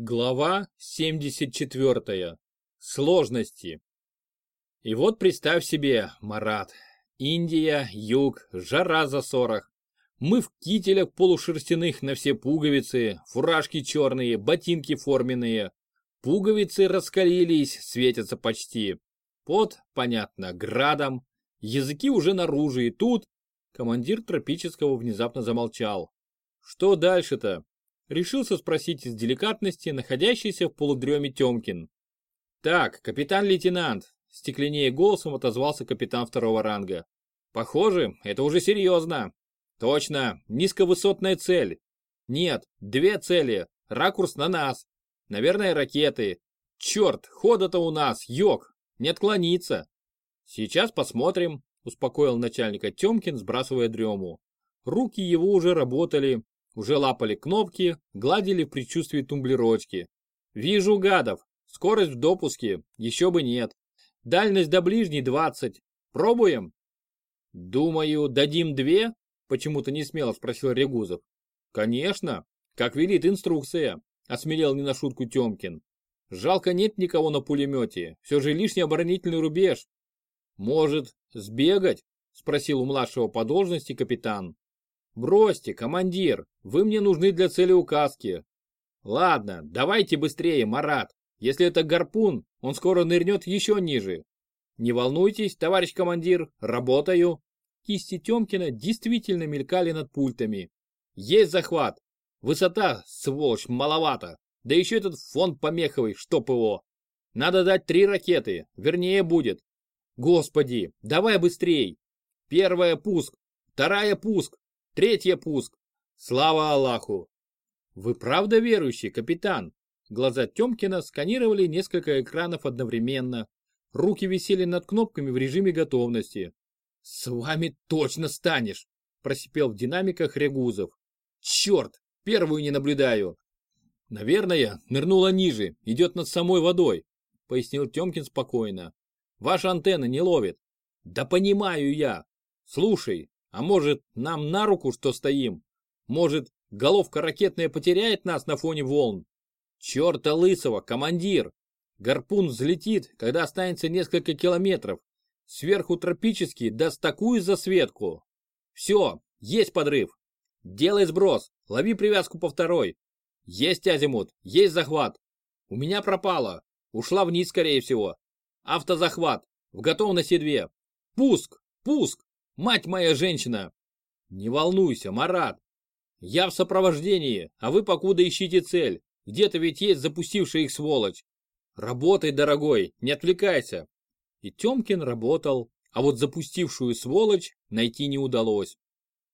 Глава 74. Сложности. И вот представь себе, Марат, Индия, юг, жара за сорок. Мы в кителях полушерстяных на все пуговицы, фуражки черные, ботинки форменные. Пуговицы раскалились, светятся почти. Пот, понятно, градом. Языки уже наружу и тут... Командир тропического внезапно замолчал. Что дальше-то? Решился спросить из деликатности находящийся в полудреме Тёмкин. «Так, капитан-лейтенант», – стекленее голосом отозвался капитан второго ранга. «Похоже, это уже серьезно. Точно, низковысотная цель. Нет, две цели, ракурс на нас. Наверное, ракеты. Черт, хода-то у нас, йог, не отклониться». «Сейчас посмотрим», – успокоил начальника Тёмкин, сбрасывая дрему. Руки его уже работали, уже лапали кнопки, гладили в предчувствии тумблерочки. Вижу гадов. Скорость в допуске. Еще бы нет. Дальность до ближней 20. Пробуем? Думаю, дадим две? Почему-то не смело спросил Регузов. Конечно. Как велит инструкция. Осмелел не на шутку Тёмкин. Жалко нет никого на пулемете. Все же лишний оборонительный рубеж. Может, сбегать? Спросил у младшего по должности капитан. «Бросьте, командир, вы мне нужны для цели указки». «Ладно, давайте быстрее, Марат. Если это гарпун, он скоро нырнет еще ниже». «Не волнуйтесь, товарищ командир, работаю». Кисти Темкина действительно мелькали над пультами. «Есть захват. Высота, сволочь, маловато. Да еще этот фон помеховый, чтоб его. Надо дать три ракеты, вернее будет. Господи, давай быстрей. Первая пуск, вторая пуск, Третья пуск. Слава Аллаху. Вы правда верующий, капитан? Глаза Тёмкина сканировали несколько экранов одновременно. Руки висели над кнопками в режиме готовности. С вами точно станешь, просипел в динамиках Регузов. Черт, первую не наблюдаю. Наверное, нырнула ниже, идет над самой водой, пояснил Тёмкин спокойно. Ваша антенна не ловит. Да понимаю я. Слушай, а может, нам на руку, что стоим? Может, головка ракетная потеряет нас на фоне волн? Черта лысого, командир! Гарпун взлетит, когда останется несколько километров. Сверху тропический даст такую засветку. Все, есть подрыв. Делай сброс, лови привязку по второй. Есть азимут, есть захват. У меня пропала. Ушла вниз, скорее всего. Автозахват. В готовности две. Пуск, пуск. Мать моя женщина! Не волнуйся, Марат. Я в сопровождении, а вы покуда ищите цель. Где-то ведь есть запустившая их сволочь. Работай, дорогой, не отвлекайся. И Тёмкин работал, а вот запустившую сволочь найти не удалось.